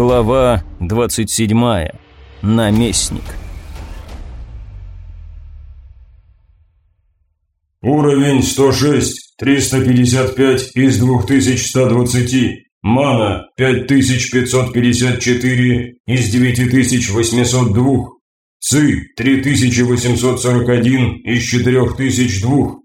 Глава 27. Наместник. Уровень 106, 355 из 2120. Мана 5554 из 9802. Ци 3841 из 4002.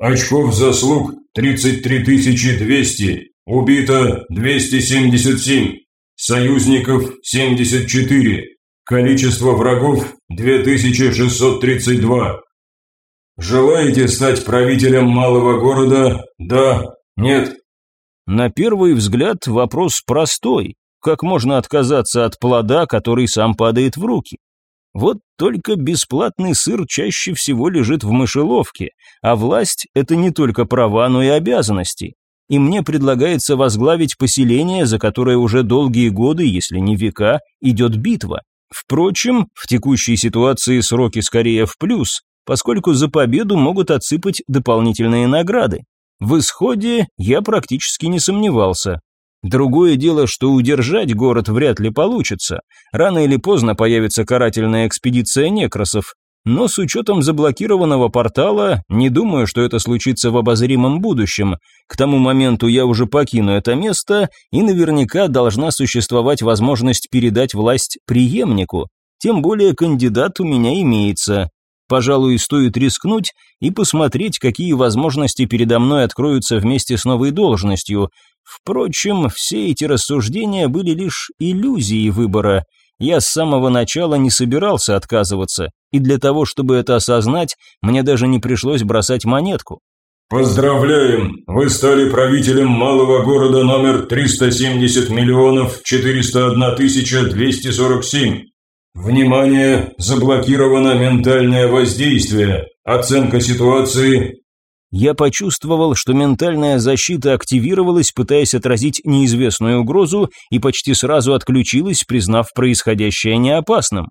Очков заслуг 33200. Убито 277. Союзников 74. Количество врагов 2632. Желаете стать правителем малого города? Да? Нет? На первый взгляд вопрос простой. Как можно отказаться от плода, который сам падает в руки? Вот только бесплатный сыр чаще всего лежит в мышеловке, а власть – это не только права, но и обязанности и мне предлагается возглавить поселение, за которое уже долгие годы, если не века, идет битва. Впрочем, в текущей ситуации сроки скорее в плюс, поскольку за победу могут отсыпать дополнительные награды. В исходе я практически не сомневался. Другое дело, что удержать город вряд ли получится. Рано или поздно появится карательная экспедиция некросов, но с учетом заблокированного портала, не думаю, что это случится в обозримом будущем. К тому моменту я уже покину это место, и наверняка должна существовать возможность передать власть преемнику. Тем более кандидат у меня имеется. Пожалуй, стоит рискнуть и посмотреть, какие возможности передо мной откроются вместе с новой должностью. Впрочем, все эти рассуждения были лишь иллюзией выбора – я с самого начала не собирался отказываться, и для того, чтобы это осознать, мне даже не пришлось бросать монетку. Поздравляем! Вы стали правителем малого города номер 370 миллионов 401 тысяча 247. Внимание! Заблокировано ментальное воздействие. Оценка ситуации я почувствовал, что ментальная защита активировалась, пытаясь отразить неизвестную угрозу, и почти сразу отключилась, признав происходящее неопасным.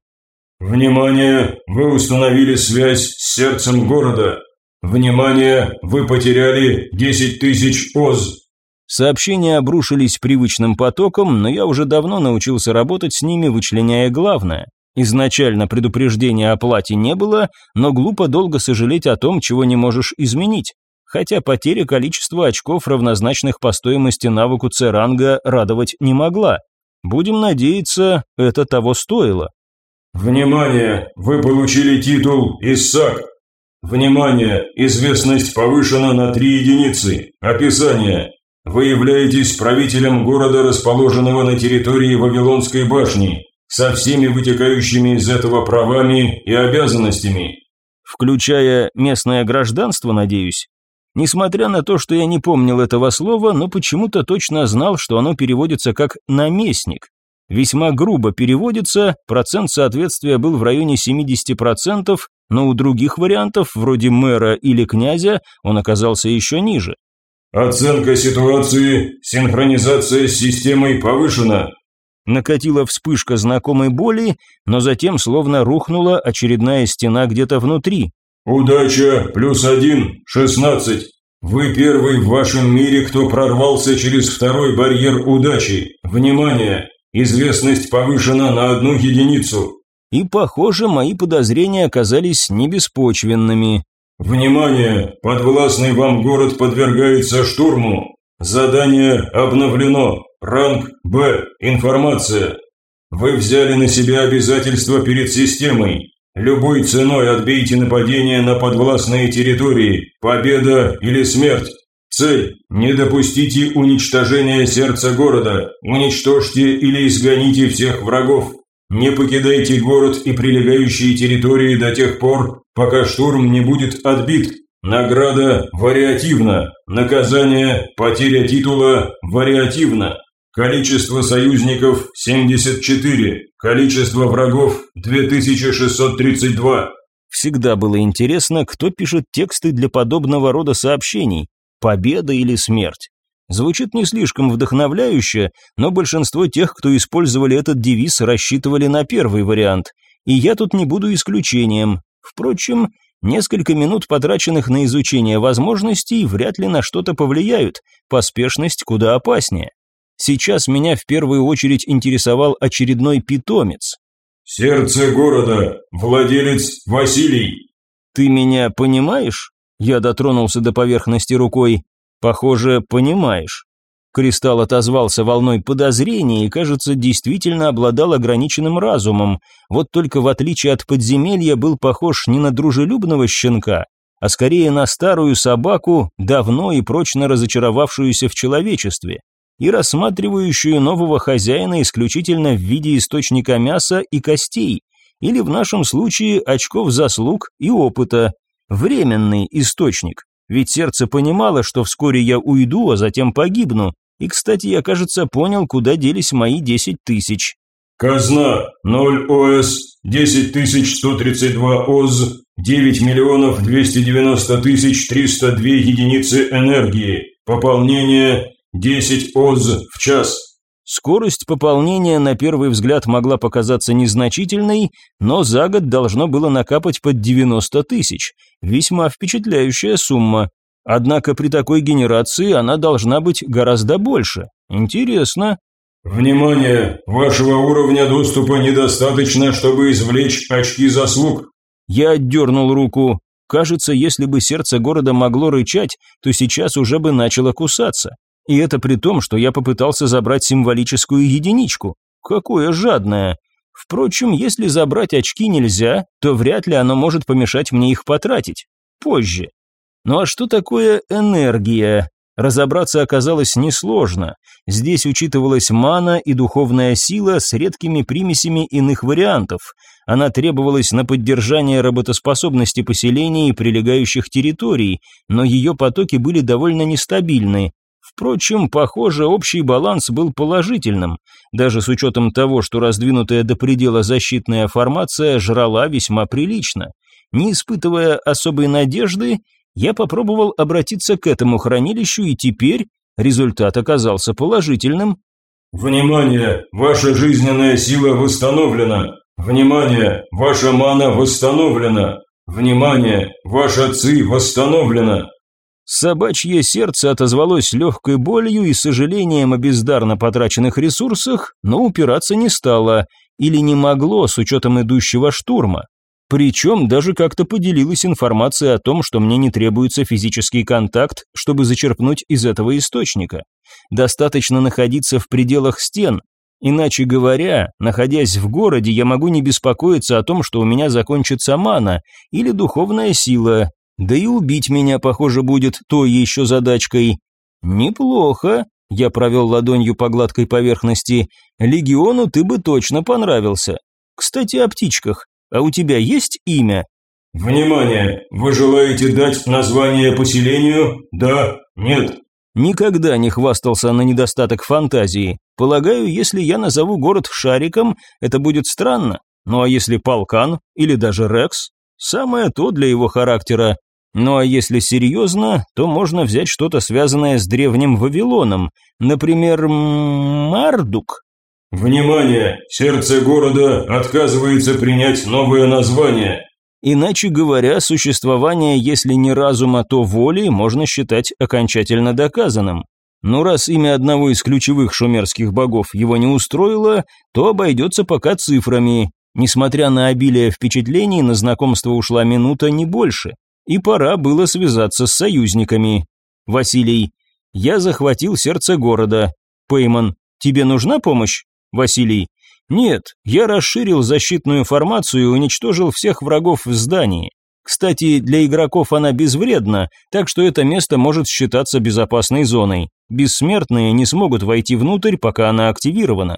«Внимание! Вы установили связь с сердцем города. Внимание! Вы потеряли 10 тысяч ОЗ». Сообщения обрушились привычным потоком, но я уже давно научился работать с ними, вычленяя главное. Изначально предупреждения о плате не было, но глупо долго сожалеть о том, чего не можешь изменить. Хотя потеря количества очков, равнозначных по стоимости навыку С-ранга, радовать не могла. Будем надеяться, это того стоило. Внимание! Вы получили титул Иссак. Внимание! Известность повышена на 3 единицы. Описание. Вы являетесь правителем города, расположенного на территории Вавилонской башни со всеми вытекающими из этого правами и обязанностями. Включая местное гражданство, надеюсь. Несмотря на то, что я не помнил этого слова, но почему-то точно знал, что оно переводится как «наместник». Весьма грубо переводится, процент соответствия был в районе 70%, но у других вариантов, вроде мэра или князя, он оказался еще ниже. Оценка ситуации, синхронизация с системой повышена. Накатила вспышка знакомой боли, но затем словно рухнула очередная стена где-то внутри. «Удача плюс один, шестнадцать. Вы первый в вашем мире, кто прорвался через второй барьер удачи. Внимание! Известность повышена на одну единицу». И, похоже, мои подозрения оказались небеспочвенными. «Внимание! Подвластный вам город подвергается штурму. Задание обновлено. Ранг Б. Информация. Вы взяли на себя обязательства перед системой. Любой ценой отбейте нападение на подвластные территории. Победа или смерть. Цель – не допустите уничтожения сердца города. Уничтожьте или изгоните всех врагов. Не покидайте город и прилегающие территории до тех пор, пока штурм не будет отбит. Награда вариативна. Наказание, потеря титула вариативно. Количество союзников 74. Количество врагов 2632. Всегда было интересно, кто пишет тексты для подобного рода сообщений. Победа или смерть. Звучит не слишком вдохновляюще, но большинство тех, кто использовали этот девиз, рассчитывали на первый вариант. И я тут не буду исключением. Впрочем, Несколько минут, потраченных на изучение возможностей, вряд ли на что-то повлияют, поспешность куда опаснее. Сейчас меня в первую очередь интересовал очередной питомец. «Сердце города, владелец Василий». «Ты меня понимаешь?» Я дотронулся до поверхности рукой. «Похоже, понимаешь». Кристалл отозвался волной подозрения и, кажется, действительно обладал ограниченным разумом. Вот только в отличие от подземелья был похож не на дружелюбного щенка, а скорее на старую собаку, давно и прочно разочаровавшуюся в человечестве и рассматривающую нового хозяина исключительно в виде источника мяса и костей, или в нашем случае очков заслуг и опыта, временный источник. Ведь сердце понимало, что вскоре я уйду, а затем погибну, и, кстати, я, кажется, понял, куда делись мои 10 тысяч. Казна 0 ОС, 10 132 ОЗ, 9 миллионов 290 тысяч 302 единицы энергии. Пополнение 10 ОЗ в час. Скорость пополнения на первый взгляд могла показаться незначительной, но за год должно было накапать под 90 тысяч. Весьма впечатляющая сумма. Однако при такой генерации она должна быть гораздо больше. Интересно. Внимание! Вашего уровня доступа недостаточно, чтобы извлечь очки заслуг. Я отдернул руку. Кажется, если бы сердце города могло рычать, то сейчас уже бы начало кусаться. И это при том, что я попытался забрать символическую единичку. Какое жадное. Впрочем, если забрать очки нельзя, то вряд ли оно может помешать мне их потратить. Позже. Ну а что такое энергия? Разобраться оказалось несложно. Здесь учитывалась мана и духовная сила с редкими примесями иных вариантов. Она требовалась на поддержание работоспособности поселений и прилегающих территорий, но ее потоки были довольно нестабильны. Впрочем, похоже, общий баланс был положительным, даже с учетом того, что раздвинутая до предела защитная формация жрала весьма прилично. Не испытывая особой надежды, я попробовал обратиться к этому хранилищу, и теперь результат оказался положительным. «Внимание! Ваша жизненная сила восстановлена! Внимание! Ваша мана восстановлена! Внимание! Ваша ци восстановлена!» Собачье сердце отозвалось легкой болью и сожалением о бездарно потраченных ресурсах, но упираться не стало или не могло с учетом идущего штурма. Причем даже как-то поделилась информацией о том, что мне не требуется физический контакт, чтобы зачерпнуть из этого источника. Достаточно находиться в пределах стен. Иначе говоря, находясь в городе, я могу не беспокоиться о том, что у меня закончится мана или духовная сила. Да и убить меня, похоже, будет той еще задачкой. Неплохо, я провел ладонью по гладкой поверхности. Легиону ты бы точно понравился. Кстати, о птичках. А у тебя есть имя?» «Внимание! Вы желаете дать название поселению? Да? Нет?» Никогда не хвастался на недостаток фантазии. Полагаю, если я назову город Шариком, это будет странно. Ну а если Полкан или даже Рекс? Самое то для его характера. Ну а если серьезно, то можно взять что-то связанное с древним Вавилоном. Например, Мардук. Внимание! Сердце города отказывается принять новое название. Иначе говоря, существование, если не разума, то воли, можно считать окончательно доказанным. Но раз имя одного из ключевых шумерских богов его не устроило, то обойдется пока цифрами. Несмотря на обилие впечатлений, на знакомство ушла минута, не больше. И пора было связаться с союзниками. Василий. Я захватил сердце города. Пейман. Тебе нужна помощь? Василий. Нет, я расширил защитную формацию и уничтожил всех врагов в здании. Кстати, для игроков она безвредна, так что это место может считаться безопасной зоной. Бессмертные не смогут войти внутрь, пока она активирована.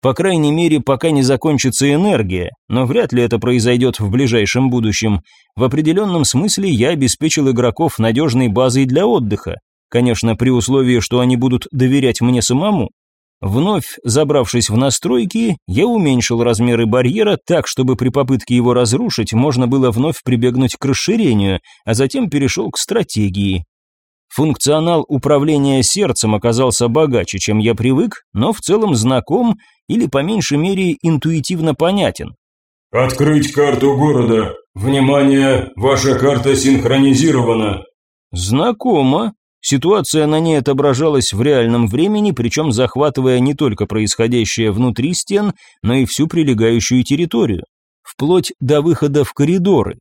По крайней мере, пока не закончится энергия, но вряд ли это произойдет в ближайшем будущем. В определенном смысле я обеспечил игроков надежной базой для отдыха. Конечно, при условии, что они будут доверять мне самому. Вновь забравшись в настройки, я уменьшил размеры барьера так, чтобы при попытке его разрушить можно было вновь прибегнуть к расширению, а затем перешел к стратегии. Функционал управления сердцем оказался богаче, чем я привык, но в целом знаком или по меньшей мере интуитивно понятен. «Открыть карту города. Внимание, ваша карта синхронизирована». «Знакомо. Ситуация на ней отображалась в реальном времени, причем захватывая не только происходящее внутри стен, но и всю прилегающую территорию, вплоть до выхода в коридоры.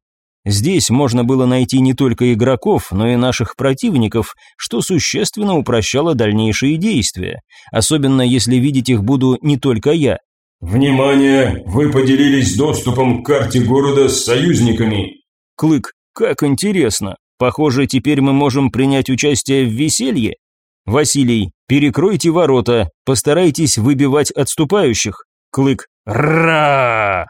Здесь можно было найти не только игроков, но и наших противников, что существенно упрощало дальнейшие действия, особенно если видеть их буду не только я. «Внимание! Вы поделились доступом к карте города с союзниками!» Клык, как интересно. Похоже, теперь мы можем принять участие в веселье. Василий, перекройте ворота, постарайтесь выбивать отступающих. Клык, ра!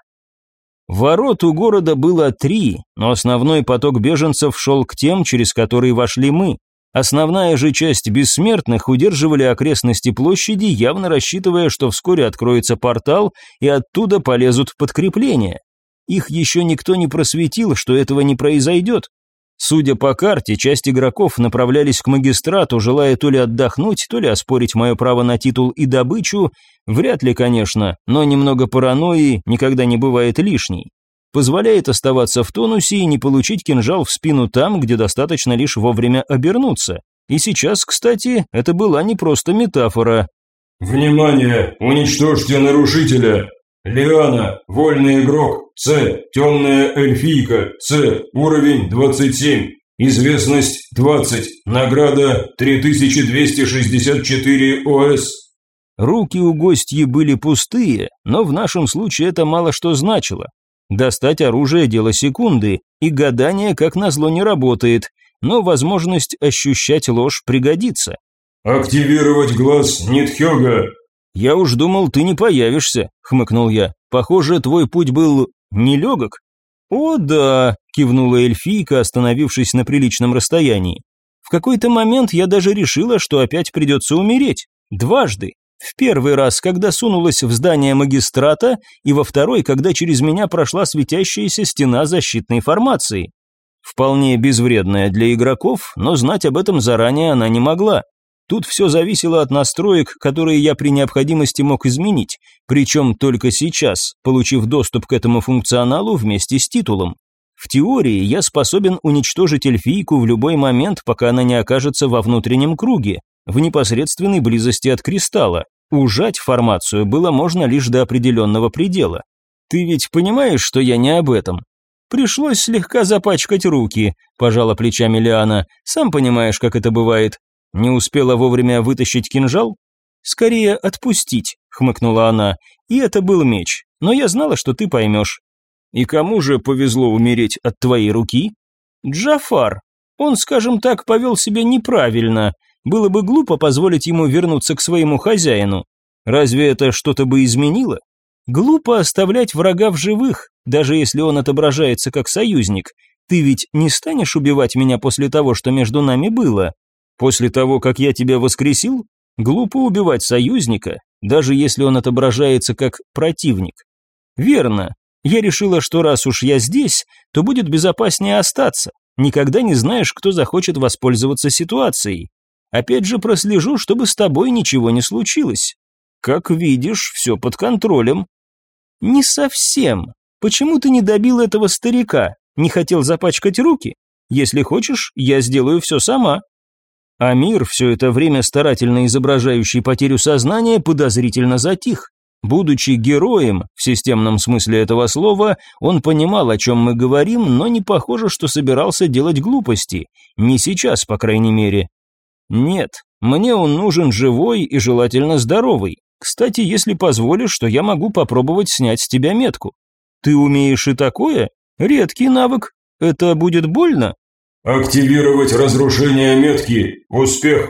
Ворот у города было три, но основной поток беженцев шел к тем, через которые вошли мы. Основная же часть бессмертных удерживали окрестности площади, явно рассчитывая, что вскоре откроется портал и оттуда полезут подкрепления. Их еще никто не просветил, что этого не произойдет. Судя по карте, часть игроков направлялись к магистрату, желая то ли отдохнуть, то ли оспорить мое право на титул и добычу. Вряд ли, конечно, но немного паранойи никогда не бывает лишней. Позволяет оставаться в тонусе и не получить кинжал в спину там, где достаточно лишь вовремя обернуться. И сейчас, кстати, это была не просто метафора. «Внимание! Уничтожьте нарушителя! Лиана, вольный игрок, С, темная эльфийка, С, уровень 27, известность 20, награда 3264 ОС. Руки у гостьи были пустые, но в нашем случае это мало что значило. Достать оружие – дело секунды, и гадание, как назло, не работает, но возможность ощущать ложь пригодится. «Активировать глаз Нитхёга», «Я уж думал, ты не появишься», — хмыкнул я. «Похоже, твой путь был нелегок». «О, да», — кивнула эльфийка, остановившись на приличном расстоянии. «В какой-то момент я даже решила, что опять придется умереть. Дважды. В первый раз, когда сунулась в здание магистрата, и во второй, когда через меня прошла светящаяся стена защитной формации. Вполне безвредная для игроков, но знать об этом заранее она не могла. Тут все зависело от настроек, которые я при необходимости мог изменить, причем только сейчас, получив доступ к этому функционалу вместе с титулом. В теории я способен уничтожить эльфийку в любой момент, пока она не окажется во внутреннем круге, в непосредственной близости от кристалла. Ужать формацию было можно лишь до определенного предела. Ты ведь понимаешь, что я не об этом? Пришлось слегка запачкать руки, пожала плечами Лиана. Сам понимаешь, как это бывает. Не успела вовремя вытащить кинжал? Скорее отпустить, хмыкнула она. И это был меч. Но я знала, что ты поймешь. И кому же повезло умереть от твоей руки? Джафар. Он, скажем так, повел себя неправильно. Было бы глупо позволить ему вернуться к своему хозяину. Разве это что-то бы изменило? Глупо оставлять врага в живых, даже если он отображается как союзник. Ты ведь не станешь убивать меня после того, что между нами было? После того, как я тебя воскресил, глупо убивать союзника, даже если он отображается как противник. Верно. Я решила, что раз уж я здесь, то будет безопаснее остаться. Никогда не знаешь, кто захочет воспользоваться ситуацией. Опять же прослежу, чтобы с тобой ничего не случилось. Как видишь, все под контролем. Не совсем. Почему ты не добил этого старика? Не хотел запачкать руки? Если хочешь, я сделаю все сама. Амир, все это время старательно изображающий потерю сознания, подозрительно затих. Будучи героем, в системном смысле этого слова, он понимал, о чем мы говорим, но не похоже, что собирался делать глупости. Не сейчас, по крайней мере. Нет, мне он нужен живой и желательно здоровый. Кстати, если позволишь, что я могу попробовать снять с тебя метку. Ты умеешь и такое? Редкий навык. Это будет больно? «Активировать разрушение метки. Успех!»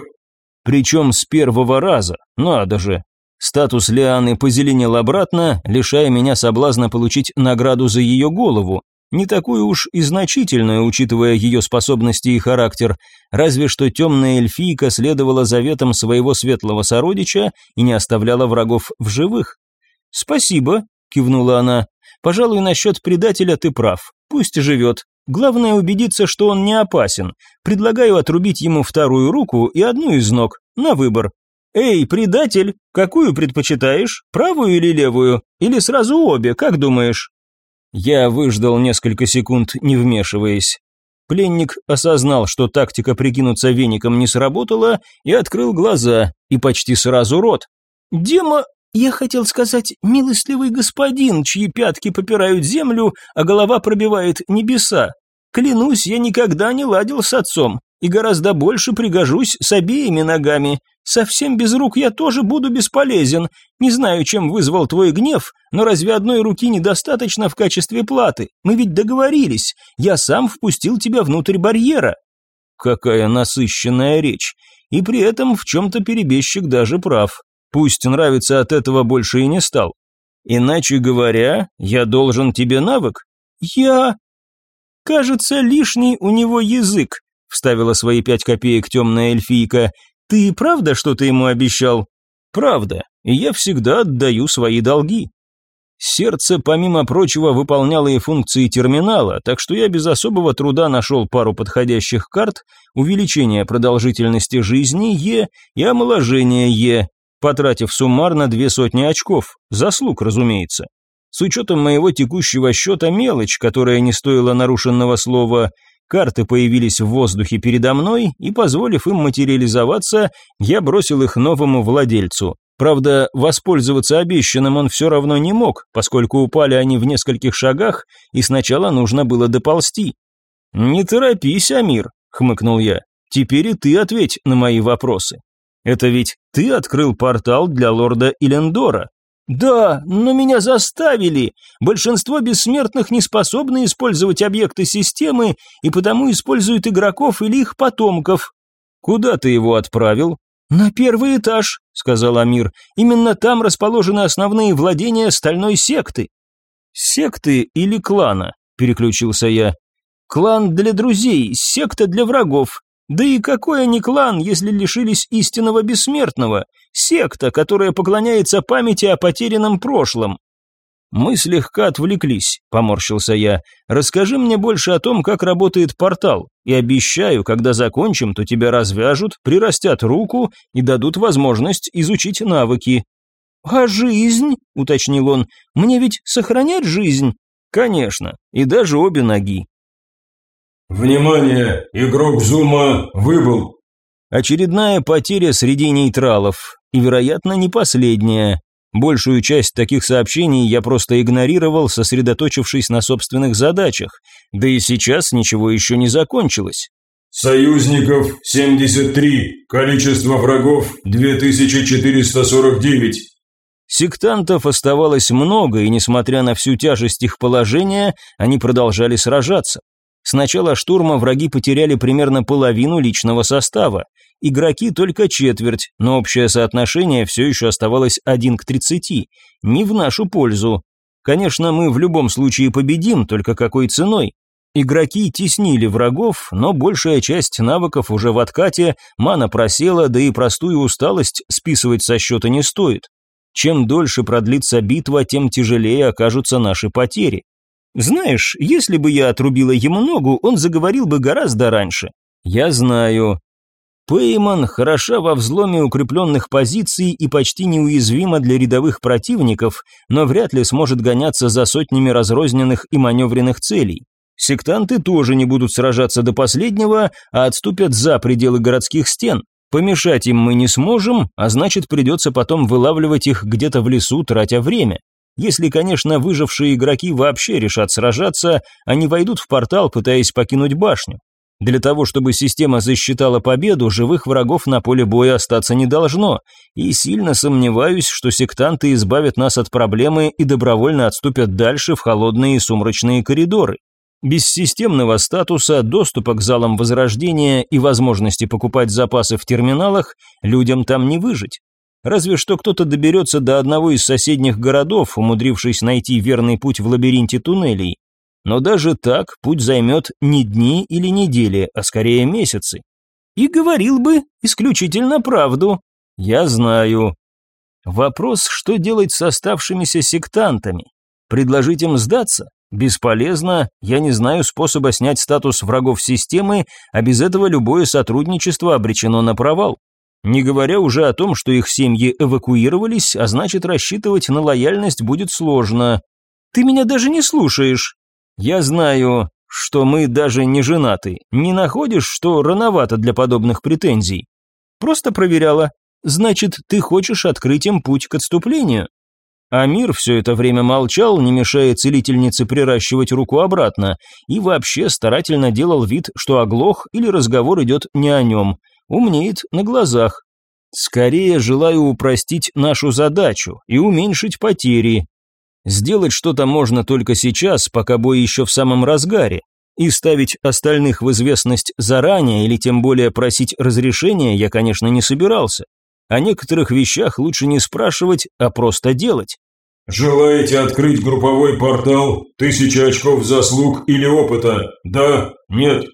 Причем с первого раза. Надо же. Статус Лианы позеленел обратно, лишая меня соблазна получить награду за ее голову. Не такую уж и значительную, учитывая ее способности и характер, разве что темная эльфийка следовала заветам своего светлого сородича и не оставляла врагов в живых. «Спасибо», — кивнула она. «Пожалуй, насчет предателя ты прав. Пусть живет. Главное убедиться, что он не опасен. Предлагаю отрубить ему вторую руку и одну из ног, на выбор. Эй, предатель, какую предпочитаешь, правую или левую? Или сразу обе, как думаешь? Я выждал несколько секунд, не вмешиваясь. Пленник осознал, что тактика прикинуться веником не сработала, и открыл глаза, и почти сразу рот. «Дема, я хотел сказать, милостливый господин, чьи пятки попирают землю, а голова пробивает небеса. Клянусь, я никогда не ладил с отцом, и гораздо больше пригожусь с обеими ногами. Совсем без рук я тоже буду бесполезен. Не знаю, чем вызвал твой гнев, но разве одной руки недостаточно в качестве платы? Мы ведь договорились. Я сам впустил тебя внутрь барьера. Какая насыщенная речь. И при этом в чем-то перебежчик даже прав. Пусть нравится от этого больше и не стал. Иначе говоря, я должен тебе навык? Я... Кажется, лишний у него язык, вставила свои пять копеек темная эльфийка. «Ты правда что-то ему обещал?» «Правда, и я всегда отдаю свои долги». Сердце, помимо прочего, выполняло и функции терминала, так что я без особого труда нашел пару подходящих карт, увеличение продолжительности жизни Е и омоложение Е, потратив суммарно две сотни очков, заслуг, разумеется. С учетом моего текущего счета мелочь, которая не стоила нарушенного слова, Карты появились в воздухе передо мной, и, позволив им материализоваться, я бросил их новому владельцу. Правда, воспользоваться обещанным он все равно не мог, поскольку упали они в нескольких шагах, и сначала нужно было доползти. «Не торопись, Амир», — хмыкнул я. «Теперь и ты ответь на мои вопросы. Это ведь ты открыл портал для лорда Илендора. «Да, но меня заставили. Большинство бессмертных не способны использовать объекты системы и потому используют игроков или их потомков». «Куда ты его отправил?» «На первый этаж», — сказал Амир. «Именно там расположены основные владения стальной секты». «Секты или клана?» — переключился я. «Клан для друзей, секта для врагов. Да и какой они клан, если лишились истинного бессмертного? Секта, которая поклоняется памяти о потерянном прошлом. Мы слегка отвлеклись, поморщился я. Расскажи мне больше о том, как работает портал, и обещаю, когда закончим, то тебя развяжут, прирастят руку и дадут возможность изучить навыки. А жизнь, уточнил он. Мне ведь сохранять жизнь? Конечно, и даже обе ноги. «Внимание! Игрок Зума выбыл!» Очередная потеря среди нейтралов, и, вероятно, не последняя. Большую часть таких сообщений я просто игнорировал, сосредоточившись на собственных задачах, да и сейчас ничего еще не закончилось. «Союзников 73, количество врагов 2449». Сектантов оставалось много, и несмотря на всю тяжесть их положения, они продолжали сражаться. С начала штурма враги потеряли примерно половину личного состава. Игроки только четверть, но общее соотношение все еще оставалось 1 к 30. Не в нашу пользу. Конечно, мы в любом случае победим, только какой ценой? Игроки теснили врагов, но большая часть навыков уже в откате, мана просела, да и простую усталость списывать со счета не стоит. Чем дольше продлится битва, тем тяжелее окажутся наши потери. Знаешь, если бы я отрубила ему ногу, он заговорил бы гораздо раньше. Я знаю. Пейман хороша во взломе укрепленных позиций и почти неуязвима для рядовых противников, но вряд ли сможет гоняться за сотнями разрозненных и маневренных целей. Сектанты тоже не будут сражаться до последнего, а отступят за пределы городских стен. Помешать им мы не сможем, а значит придется потом вылавливать их где-то в лесу, тратя время. Если, конечно, выжившие игроки вообще решат сражаться, они войдут в портал, пытаясь покинуть башню. Для того, чтобы система засчитала победу, живых врагов на поле боя остаться не должно, и сильно сомневаюсь, что сектанты избавят нас от проблемы и добровольно отступят дальше в холодные и сумрачные коридоры. Без системного статуса, доступа к залам возрождения и возможности покупать запасы в терминалах людям там не выжить. Разве что кто-то доберется до одного из соседних городов, умудрившись найти верный путь в лабиринте туннелей. Но даже так путь займет не дни или недели, а скорее месяцы. И говорил бы исключительно правду. Я знаю. Вопрос, что делать с оставшимися сектантами? Предложить им сдаться? Бесполезно, я не знаю способа снять статус врагов системы, а без этого любое сотрудничество обречено на провал. Не говоря уже о том, что их семьи эвакуировались, а значит рассчитывать на лояльность будет сложно. Ты меня даже не слушаешь. Я знаю. что мы даже не женаты. Не находишь, что рановато для подобных претензий? Просто проверяла. Значит, ты хочешь открыть им путь к отступлению? Амир все это время молчал, не мешая целительнице приращивать руку обратно, и вообще старательно делал вид, что оглох или разговор идет не о нем. Умнеет на глазах. Скорее желаю упростить нашу задачу и уменьшить потери. Сделать что-то можно только сейчас, пока бой еще в самом разгаре. И ставить остальных в известность заранее или тем более просить разрешения я, конечно, не собирался. О некоторых вещах лучше не спрашивать, а просто делать. «Желаете открыть групповой портал? Тысяча очков заслуг или опыта? Да? Нет?»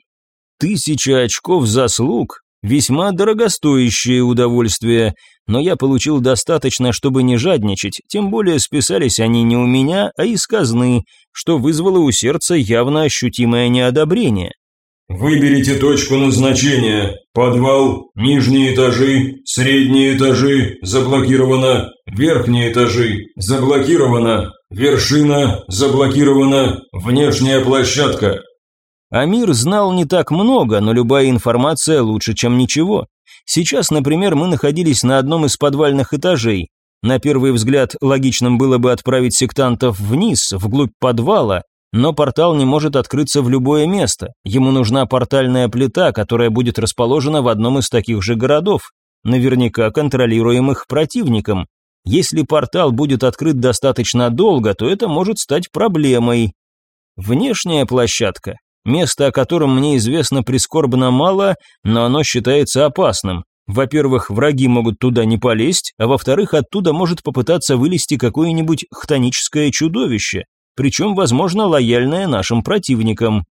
Тысяча очков заслуг? Весьма дорогостоящее удовольствие, но я получил достаточно, чтобы не жадничать, тем более списались они не у меня, а из казны, что вызвало у сердца явно ощутимое неодобрение. Выберите точку назначения. Подвал, нижние этажи, средние этажи, заблокировано, верхние этажи, заблокировано, вершина, заблокирована, внешняя площадка. Амир знал не так много, но любая информация лучше, чем ничего. Сейчас, например, мы находились на одном из подвальных этажей. На первый взгляд логичным было бы отправить сектантов вниз, вглубь подвала, но портал не может открыться в любое место. Ему нужна портальная плита, которая будет расположена в одном из таких же городов, наверняка контролируемых противником. Если портал будет открыт достаточно долго, то это может стать проблемой. Внешняя площадка. Место, о котором мне известно прискорбно мало, но оно считается опасным. Во-первых, враги могут туда не полезть, а во-вторых, оттуда может попытаться вылезти какое-нибудь хтоническое чудовище причем, возможно, лояльная нашим противникам.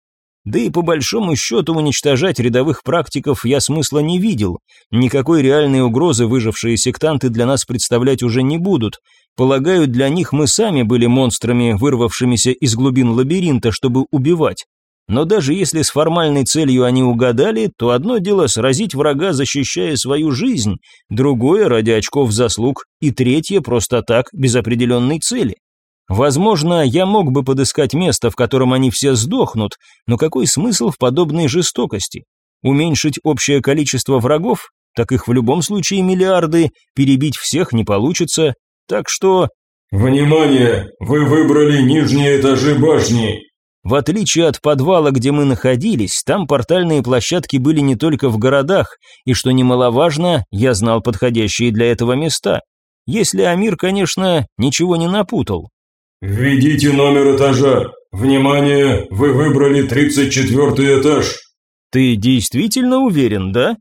Да и по большому счету уничтожать рядовых практиков я смысла не видел. Никакой реальной угрозы выжившие сектанты для нас представлять уже не будут. Полагаю, для них мы сами были монстрами, вырвавшимися из глубин лабиринта, чтобы убивать. Но даже если с формальной целью они угадали, то одно дело сразить врага, защищая свою жизнь, другое ради очков заслуг, и третье просто так, без определенной цели. Возможно, я мог бы подыскать место, в котором они все сдохнут, но какой смысл в подобной жестокости? Уменьшить общее количество врагов? Так их в любом случае миллиарды, перебить всех не получится, так что... «Внимание! Вы выбрали нижние этажи башни!» В отличие от подвала, где мы находились, там портальные площадки были не только в городах, и, что немаловажно, я знал подходящие для этого места. Если Амир, конечно, ничего не напутал. «Введите номер этажа. Внимание, вы выбрали 34 этаж». «Ты действительно уверен, да?»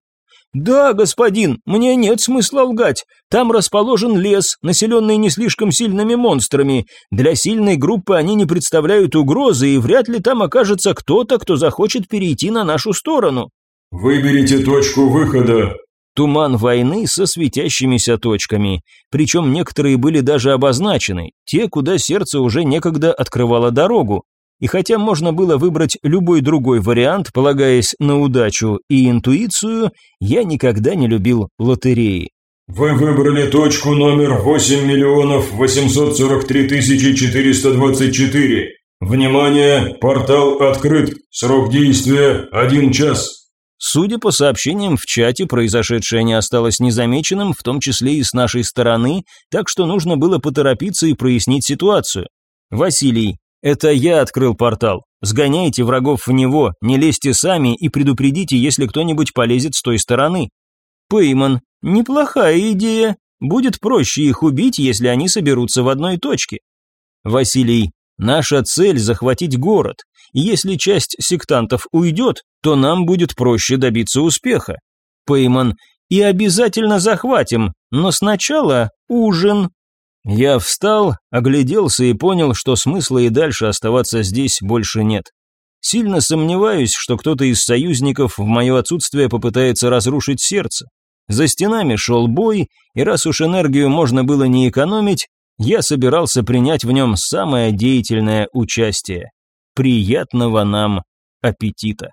«Да, господин, мне нет смысла лгать. Там расположен лес, населенный не слишком сильными монстрами. Для сильной группы они не представляют угрозы, и вряд ли там окажется кто-то, кто захочет перейти на нашу сторону». «Выберите точку выхода. Туман войны со светящимися точками, причем некоторые были даже обозначены, те, куда сердце уже некогда открывало дорогу. И хотя можно было выбрать любой другой вариант, полагаясь на удачу и интуицию, я никогда не любил лотереи. Вы выбрали точку номер 8 миллионов 843 тысячи 424. Внимание, портал открыт. Срок действия 1 час. Судя по сообщениям в чате, произошедшее не осталось незамеченным, в том числе и с нашей стороны, так что нужно было поторопиться и прояснить ситуацию. Василий, это я открыл портал. Сгоняйте врагов в него, не лезьте сами и предупредите, если кто-нибудь полезет с той стороны. Пейман, неплохая идея. Будет проще их убить, если они соберутся в одной точке. Василий, наша цель захватить город если часть сектантов уйдет, то нам будет проще добиться успеха. Пейман, и обязательно захватим, но сначала ужин. Я встал, огляделся и понял, что смысла и дальше оставаться здесь больше нет. Сильно сомневаюсь, что кто-то из союзников в мое отсутствие попытается разрушить сердце. За стенами шел бой, и раз уж энергию можно было не экономить, я собирался принять в нем самое деятельное участие. Приятного нам аппетита!